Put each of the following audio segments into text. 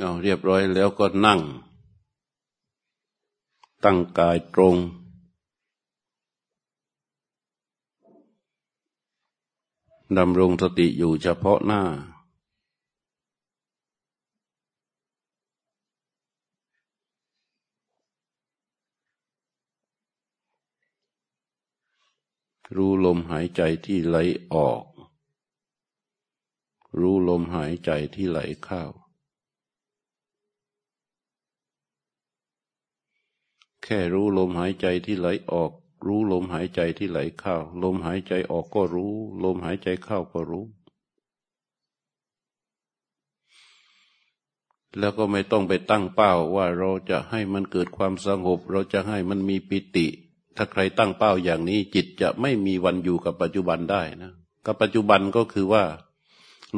เอาเรียบร้อยแล้วก็นั่ง ตั้งกายตรง ดำรงสติอยู่เฉพาะหน้า รู้ลมหายใจที่ไหลออก รู้ลมหายใจที่ไหลเข้า แค่รู้ลมหายใจที่ไหลออก รู้ลมหายใจที่ไหลเข้า ลมหายใจออกก็รู้ ลมหายใจเข้าก็รู้ แล้วก็ไม่ต้องไปตั้งเป้าว่าเราจะให้มันเกิดความสงบ เราจะให้มันมีปิติ ถ้าใครตั้งเป้าอย่างนี้ จิตจะไม่มีวันอยู่กับปัจจุบันได้นะกับปัจจุบันก็คือว่า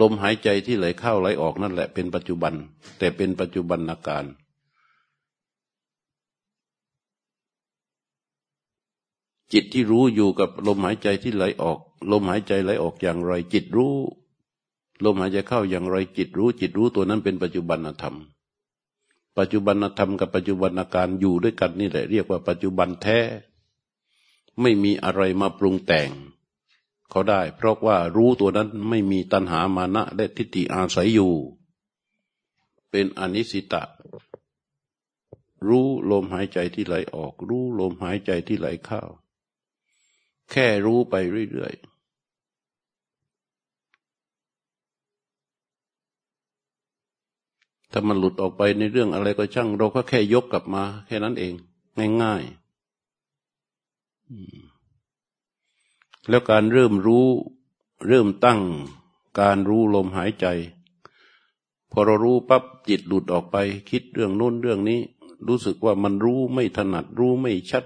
ลมหายใจที่ไหลเข้าไหลออกนั่นแหละเป็นปัจจุบัน แต่เป็นปัจจุบันอาการ จิตที่รู้อยู่กับลมหายใจที่ไหลออก ลมหายใจไหลออกอย่างไร จิตรู้ ลมหายใจเข้าอย่างไรจิตรู้ จิตรู้ตัวนั้นเป็นปัจจุบันธรรม ปัจจุบันธรรมกับปัจจุบันอาการอยู่ด้วยกันนี่แหละเรียกว่าปัจจุบันแท้ ไม่มีอะไรมาปรุงแต่ง เขาได้ เพราะว่ารู้ตัวนั้นไม่มีตัณหามานะและทิฏฐิอาศัยอยู่ เป็นอนิสิตะรู้ลมหายใจที่ไหลออก รู้ลมหายใจที่ไหลเข้า แค่รู้ไปเรื่อยๆถ้ามันหลุดออกไปในเรื่องอะไรก็ช่าง เราก็แค่ยกกลับมา แค่นั้นเอง ง่ายๆแล้วการเริ่มรู้ เริ่มตั้ง การรู้ลมหายใจ พอเรารู้ปั๊บจิตหลุดออกไป คิดเรื่องโน้นเรื่องนี้ รู้สึกว่ามันรู้ไม่ถนัดรู้ไม่ชัด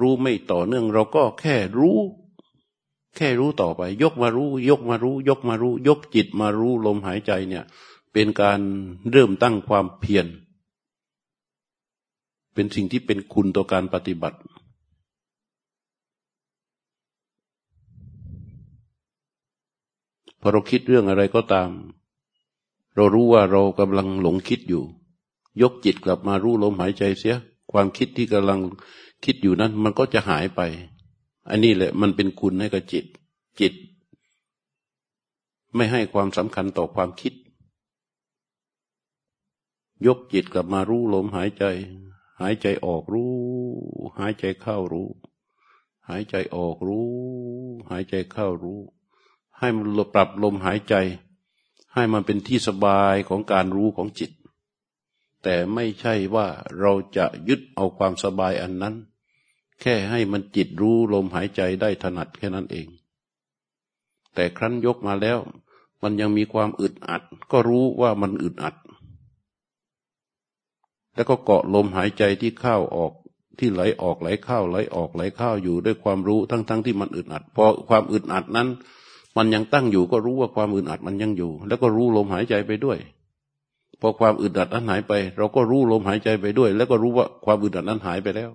รู้ไม่ต่อเนื่อง เราก็แค่รู้ แค่รู้ต่อไป ยกมารู้ ยกมารู้ ยกมารู้ ยกจิตมารู้ลมหายใจเนี่ย เป็นการเริ่มตั้งความเพียรเป็นสิ่งที่เป็นคุณต่อการปฏิบัติพอเราคิดเรื่องอะไรก็ตาม เรารู้ว่าเรากำลังหลงคิดอยู่ ยกจิตกลับมารู้ลมหายใจเสีย ความคิดที่กำลัง คิดอยู่นั้นมันก็จะหายไป อันนี้แหละ มันเป็นคุณให้กับจิต จิต ไม่ให้ความสำคัญต่อความคิด ยกจิตกลับมารู้ลมหายใจ หายใจออกรู้ หายใจเข้ารู้ หายใจออกรู้ หายใจเข้ารู้ ให้มันปรับลมหายใจ ให้มันเป็นที่สบายของการรู้ของจิตแต่ไม่ใช่ว่าเราจะยึดเอาความสบายอันนั้น แค่ให้มันจิตรู้ลมหายใจได้ถนัดแค่นั้นเอง แต่ครั้นยกมาแล้ว มันยังมีความอึดอัด ก็รู้ว่ามันอึดอัด แล้วก็เกาะลมหายใจที่เข้าออกที่ไหลออกไหลเข้าไหลออกไหลเข้าอยู่ด้วยความรู้ทั้งๆทที่มันอึดอัดพอความอึดอัดนั้น มันยังตั้งอยู่ก็รู้ว่าความอึดอัดมันยังอยู่ แล้วก็รู้ลมหายใจไปด้วย พอความอึดอัดนั้นหายไป เราก็รู้ลมหายใจไปด้วย แล้วก็รู้ว่าความอึดอัดนั้นหายไปแล้ว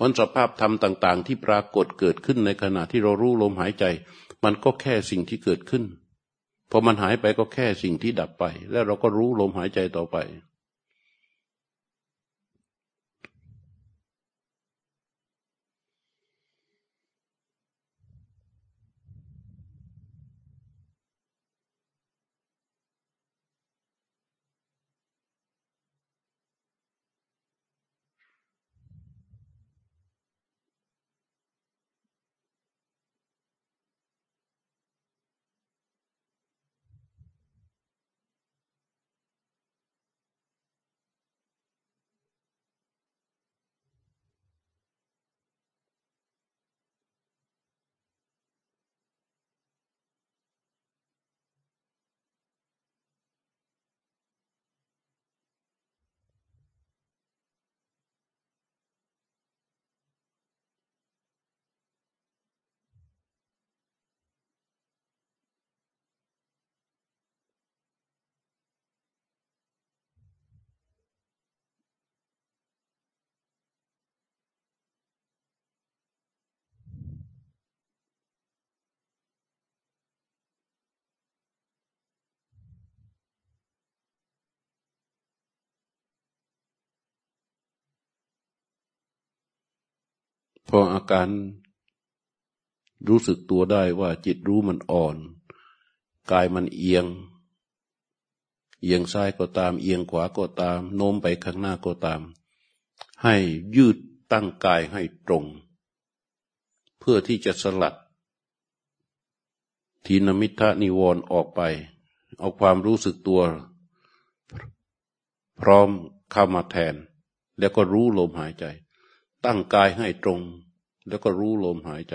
วันสภาพธรรมต่าง ๆ ที่ปรากฏเกิดขึ้นในขณะที่เรารู้ลมหายใจ มันก็แค่สิ่งที่เกิดขึ้นพอมันหายไปก็แค่สิ่งที่ดับไป แล้วเราก็รู้ลมหายใจต่อไป พออาการรู้สึกตัวได้ว่าจิตรู้มันอ่อน กายมันเอียง เอียงซ้ายก็ตาม เอียงขวาก็ตาม โน้มไปข้างหน้าก็ตาม ให้ยืดตั้งกายให้ตรง เพื่อที่จะสลัด ทีนมิทะนิวรณ์ออกไป เอาความรู้สึกตัว พร้อมเข้ามาแทน แล้วก็รู้ลมหายใจ ตั้งกายให้ตรง แล้วก็รู้ลมหายใจ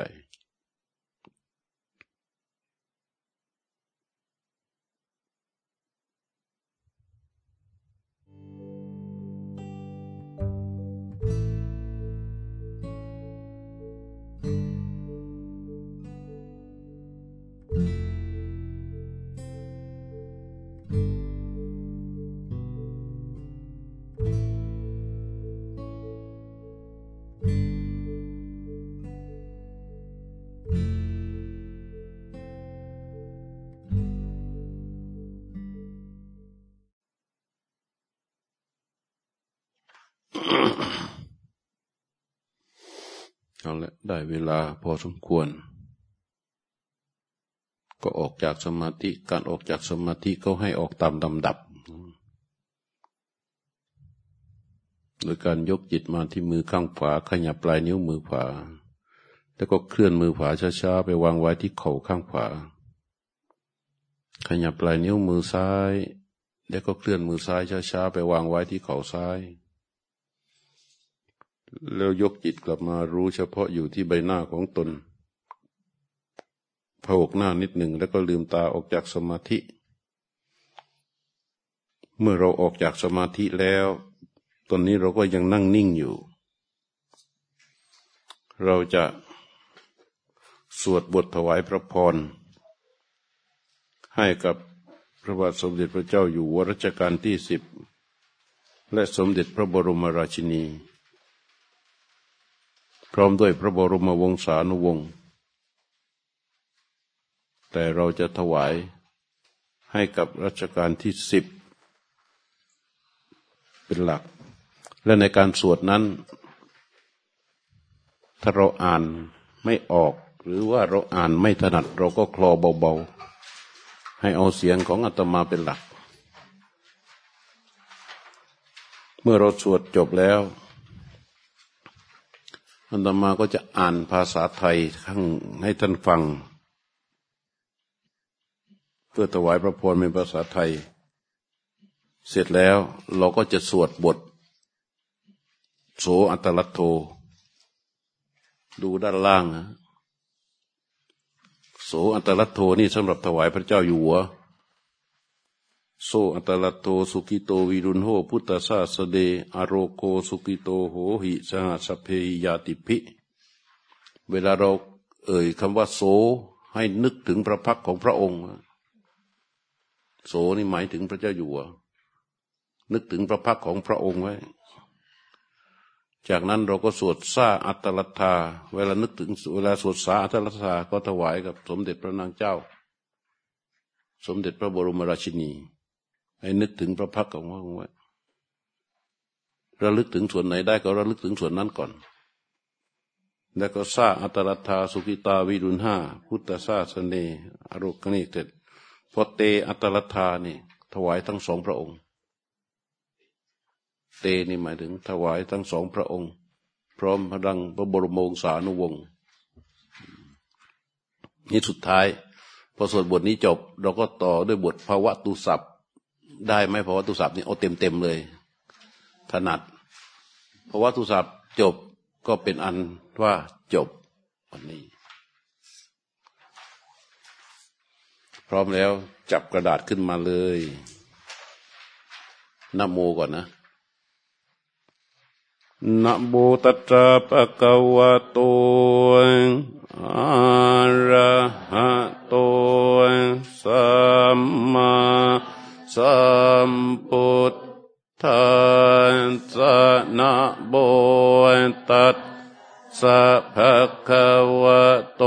เอาละได้เวลาพอสมควร ก็ออกจากสมาธิการออกจากสมาธิเขาให้ออกตามลำดับโดยการยกจิตมาที่มือข้างขวาขยับปลายนิ้วมือขวา แล้วก็เคลื่อนมือขวาช้าๆไปวางไว้ที่เข่าข้างขวา ขยับปลายนิ้วมือซ้าย แล้วก็เคลื่อนมือซ้ายช้าๆไปวางไว้ที่เข่าซ้าย แล้วยกจิตกลับมารู้เฉพาะอยู่ที่ใบหน้าของตนพกหน้านิดหนึ่งแล้วก็ลืมตาออกจากสมาธิ เมื่อเราออกจากสมาธิแล้ว ตอนนี้เราก็ยังนั่งนิ่งอยู่ เราจะสวดบทถวายพระพร ให้กับพระบาทสมเด็จพระเจ้าอยู่หัวรัชกาลที่สิบ และสมเด็จพระบรมราชินี พร้อมด้วยพระบรมวงศานุวงศ์ แต่เราจะถวายให้กับรัชกาลที่สิบเป็นหลัก และในการสวดนั้น ถ้าเราอ่านไม่ออก หรือว่าเราอ่านไม่ถนัดเราก็คลอเบาๆ ให้เอาเสียงของอาตมาเป็นหลัก เมื่อเราสวดจบแล้ว อันตมาก็จะอ่านภาษาไทยข้างให้ท่านฟัง เพื่อถวายพระพรเป็นภาษาไทย เสร็จแล้วเราก็จะสวดบท โสอัตลัตโทดูด้านล่างนะโสอัตลัตโทนี่สำหรับถวายพระเจ้าอยู่หัว โส อัตถะลัทโธ สุขิโตวิรุฬโหพุทธะสาสะเน อะโรโค สุขิโตโหหิ สะหะ สัพเพหิ ญาติภิเวลาเราเอ่ยคำว่าโสให้นึกถึงพระพักตร์ของพระองค์ โสนี่หมายถึงพระเจ้าอยู่หัวนึกถึงพระพักตร์ของพระองค์ไว้ จากนั้นเราก็สวด สาอัตถะลัทธาเวลานึกถึงเวลาสวดสาอัตถะลัทธาก็ถวายกับสมเด็จพระนางเจ้า สมเด็จพระบรมราชินี ให้นึกถึงพระพักของพระองค์ไว้ระลึกถึงส่วนไหนได้ก็ระลึกถึงส่วนนั้นก่อน แล้วก็ซาอัตรัตาสุกิตาวิรุณห้าพุทธศาสเนอรุกนิเต็ดพอเตอัตรัตานี่ ถวายทั้งสองพระองค์ เตนี่หมายถึงถวายทั้งสองพระองค์ พร้อมพดังพระบรมโงสานุวงศ์นี่สุดท้าย พอสวดบทนี้จบ เราก็ต่อด้วยบทภาวะตุสัพ ได้ไหมเพราะว่าตุศัพท์นี่เอาเต็มเต็มเลย ถนัด เพราะว่าตุศัพท์จบก็เป็นอันว่าจบวันนี้ พร้อมแล้วจับกระดาษขึ้นมาเลยนโมก่อนนะนะโมตัสสะปะกวะโตอะระหะโตสัมมา สัมปุตตานสนะโบตัดสัพพะวะโต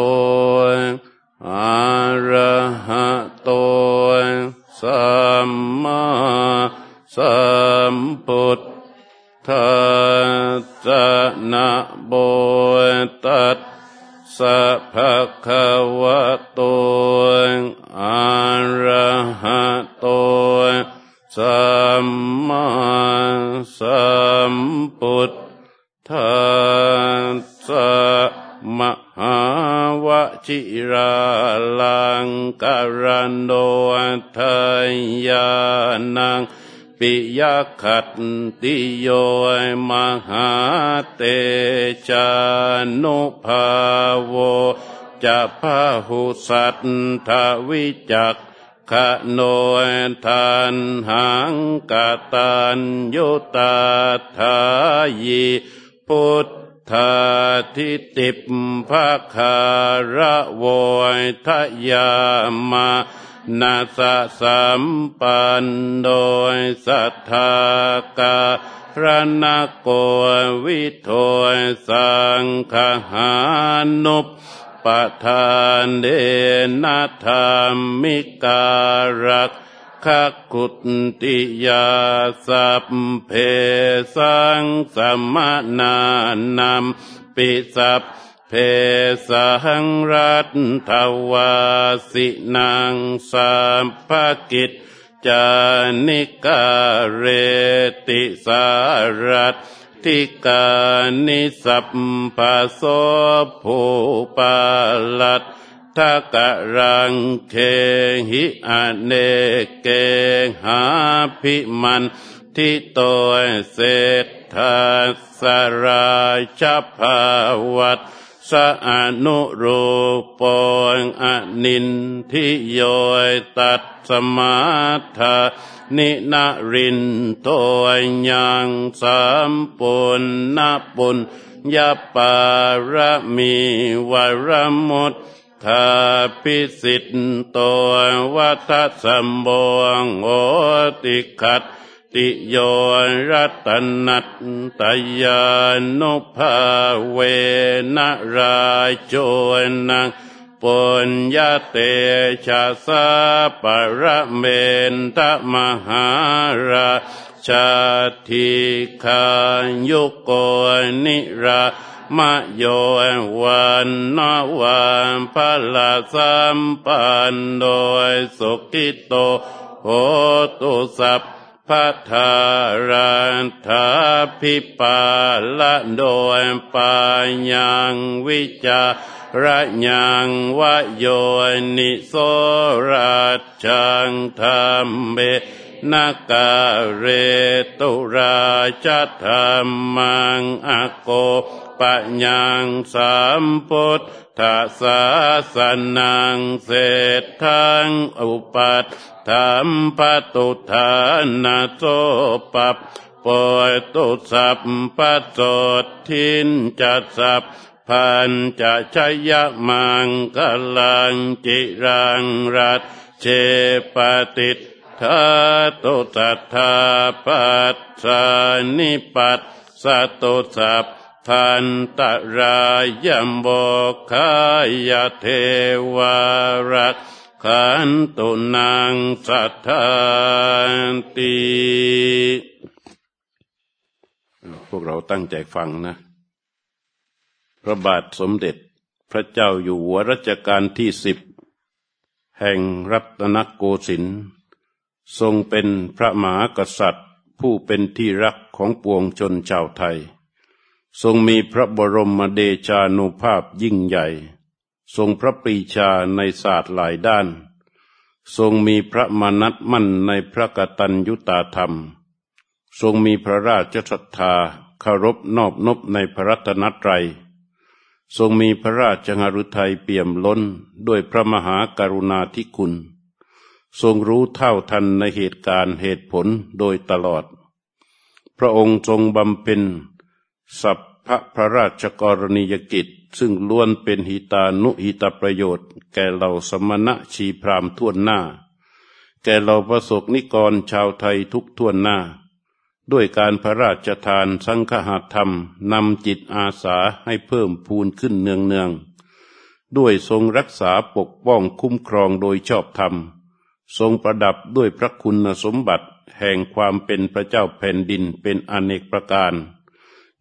อะระหะโตสัมมาสัมปุตตาสสะนะโบตัดสัพพะวะโต อระหะโตสัมมาสัมพุทธัสสะมหาวชิราลังการณโดทายานังปิยขัตติโยมหาเตชานุภาโว จะพาหุสัตถวิจักขโนทานหังกตัญยุตาทายีพุทธาทิติปภาคาระโวยทยามานาสะสัมปันโดยสัทธากาพระนโกวิโทสังขหานุป ปทานเดนาธรรมิการักขกุติยาสัพเพสังสมนานามปิสัพเพสังรัตทวาสินางสัมภกิจจานิกาเรติสารัต ทิกานิสัพพโสภูปาลัตทกะรังเคหิอเนเกหาพิมันทิโตเศรษฐาสราชภาวัต สอนุรูปงอนินทิโยตัดสมาธานินารินโตยังสามปุณนปุญญาปารมีวรมุตทาพิสิทโตวัฏสัมบงโอติขัด ติโยรัตนัตตยานุภาเวนราโจนังปุญญาเตชะสาปรเมนตมหาราชาทิคายุโกนิรามโยวันนวันพลาสัมปันโดยสุกิโตโหตุสัพ พัทารันทาพิปาละโดยปายังวิจาระยังวโยนิโสราชังธรรมเบนาการเรตุราชธรรมังอโกปัญญังสามพุทธ ศาสนังเศรษทังอุปัฏฐามปตุทานาโสปัปปอยตุสัพปะโสทินจัสสัพพันจะชยมังกลังจิรังรัตเชปติทาตุสัทธาปัสสานิปัสสตุสัพ พันตรายมบคายเทวารักขันตุนางสัทธานติพวกเราตั้งใจฟังนะ พระบาทสมเด็จพระเจ้าอยู่หัวรัชกาลที่สิบ แห่งรัตนโกสินทร์ทรงเป็นพระมหากษัตริย์ผู้เป็นที่รักของปวงชนชาวไทย ทรงมีพระบรมเดชานุภาพยิ่งใหญ่ ทรงพระปรีชาในศาสตร์หลายด้าน ทรงมีพระมนัตมั่นในพระกตัญยุตาธรรม ทรงมีพระราชศรัทธาคารพนอบนบในพระรัตนตรัย ทรงมีพระราชหฤทัยเปี่ยมล้นด้วยพระมหากรุณาธิคุณ ทรงรู้เท่าทันในเหตุการณ์เหตุผลโดยตลอด พระองค์ทรงบำเพ็ญ สัพพะพระราชกรณียกิจ ซึ่งล้วนเป็นหิตานุหิตประโยชน์ แก่เหล่าสมณะชีพรามทั่วหน้า แก่เหล่าประสบนิกรชาวไทยทุกทั่วหน้า ด้วยการพระราชทานสังฆาธรรมนำจิตอาสาให้เพิ่มพูนขึ้นเนืองเนืองด้วยทรงรักษาปกป้องคุ้มครองโดยชอบธรรม ทรงประดับด้วยพระคุณสมบัติแห่งความเป็นพระเจ้าแผ่นดินเป็นอเนกประการ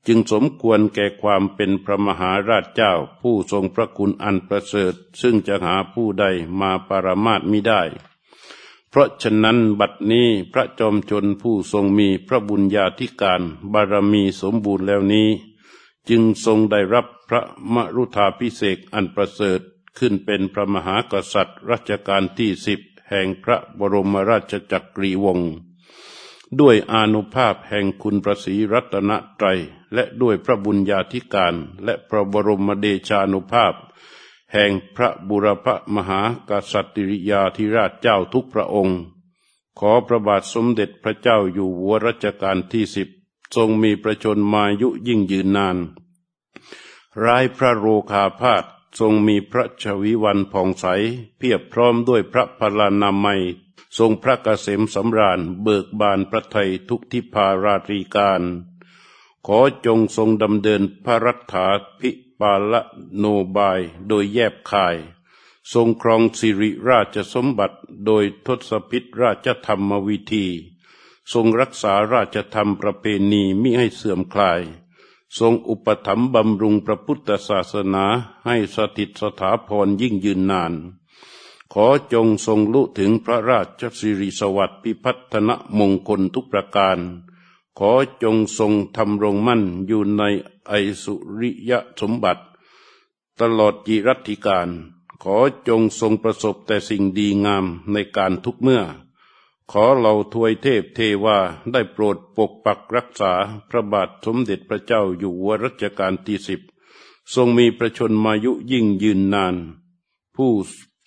จึงสมควรแก่ความเป็นพระมหาราชเจ้าผู้ทรงพระคุณอันประเสริฐ ซึ่งจะหาผู้ใดมาปรามาตมิได้ เพราะฉะนั้นบัดนี้พระจอมชนผู้ทรงมีพระบุญญาธิการบารมีสมบูรณ์แล้วนี้ จึงทรงได้รับพระมรุธาพิเศษอันประเสริฐขึ้นเป็นพระมหากษัตริย์รัชกาลที่สิบแห่งพระบรมราชจักรีวงศ์ ด้วยอานุภาพแห่งคุณประสีรัตนไตรและด้วยพระบุญญาธิการและพระบรมเดชานุภาพ แห่งพระบุรพมหากษัตริยาธิราชเจ้าทุกพระองค์ ขอพระบาทสมเด็จพระเจ้าอยู่หัวรัชกาลที่สิบทรงมีประชนมายุยิ่งยืนนาน ร้ายพระโรคาพาธทรงมีพระชวิวันผ่องใส เพียบพร้อมด้วยพระพลานามัย ทรงพระเกษมสำราญเบิกบานพระไทยทุกทิพาราตรีการ ขอจงทรงดำเดินพระรัฐาพิปาละโนบายโดยแยบคาย ทรงครองสิริราชสมบัติโดยทศพิษราชธรรมวิธี ทรงรักษาราชธรรมประเพณีมิให้เสื่อมคลาย ทรงอุปถัมภ์บำรุงพระพุทธศาสนาให้สถิตสถาพรยิ่งยืนนาน ขอจงทรงลุถึงพระราชสิริสวัสดิ์พิพัฒนมงคลทุกประการ ขอจงทรงทำรงมั่นอยู่ในไอสุริยสมบัติ ตลอดจีรัติการ ขอจงทรงประสบแต่สิ่งดีงามในการทุกเมื่อ ขอเหล่าทวยเทพเทวาได้โปรดปกปักรักษาพระบาทสมเด็จพระเจ้าอยู่หัวรัชกาลที่สิบทรงมีประชนมายุยิ่งยืนนาน ผู้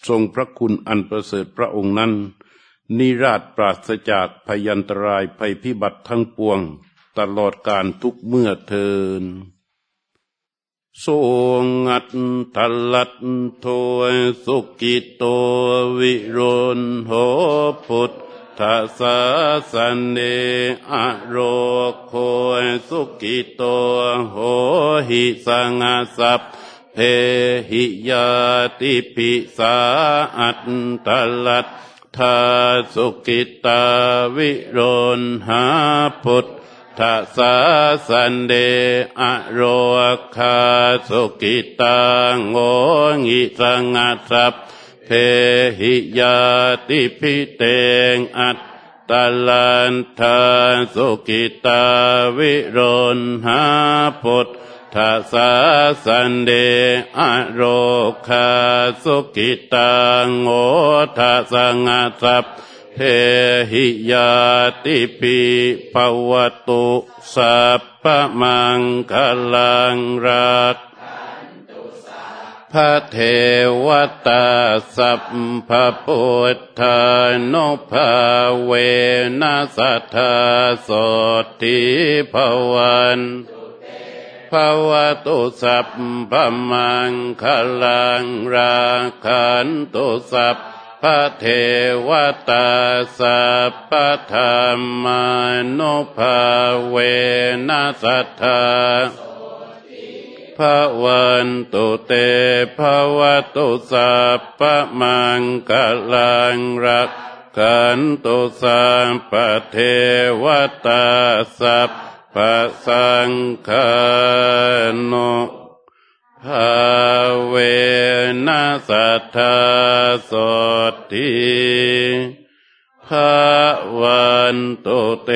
ทรงพระคุณอันประเสริฐพระองค์นั้น นิราชปราศจากพยันตรายภัยพิบัติทั้งปวง ตลอดการทุกเมื่อเทินทรงอัตตลัดโทสุกิโตวิรุณโหพุทธทัสสันเนอโรโคสุกิโตโหหิสังสัพ เพหิยาติปิสาอัตตลัตทาสุกิตาวิโรนหาพุทธัสสันเดอโรคาสุกิตาโงงิสังสัพเพหิยาติพิเตงอัตตลันทาสุกิตาวิโรนหาพุทธาสาสันเดอโรคาสุกิตาโงทัสังสัพเพหิยาติปิภวตุสัพพมังคลังรักพระเทวตาสัพพพุทธานุภาเวนัสธาสดทิภวัน ภวตุสัพพมังคลังราคันตุสัพพระเทวตาสัพพธรรมานุภาเวนัสธาภะวันตุเตภะวตุสัพพะมังกลังรักขันตุสัมปเทวตาสัพ พะสังฆโนภาเวนัสธาสดทีภะวันโตเต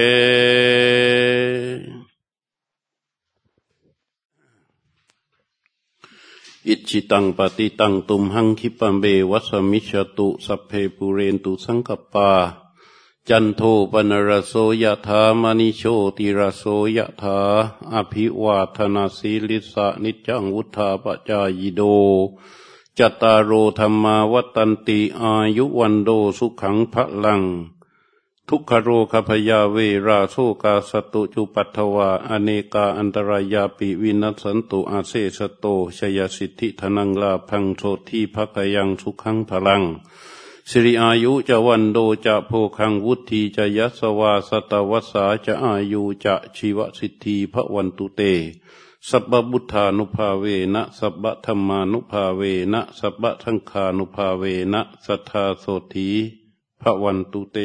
อิจฉิตังปัตถิตังตุมหัง ขิปปะเมวะ สะมิชฌะตุสัพเพปูเรนตุสังกัปปา จันโทปัณณะระโส ยะถา มะณิโชติระโส ยะถา อะภิวาทะนะสีลิสสะนิจจังวุฑฒาปะจายิโน จัตตาโร ธัมมาวัฑฒันติอายุวัณโณ สุขัง พะลัง ทุกขะโรคะภะยาเวราโสกา สัตตุจุปัททะวา อะเนกาอันตะรายาปิวินัสสันตุอะเสสะโตชยสิทธิธนังลาพังโสทีภคยังสุขังพลัง สิริอายุจะวันโดจะโพคังวุธีจะยัสวาสตวัสาจะอายุจะชีวสิทธีพระวันตุเต สัพบุทธานุภาเวนะสัพธรรมานุภาเวนะสัพทังคานุภาเวนะสัทธาโสธีพระวันตุเต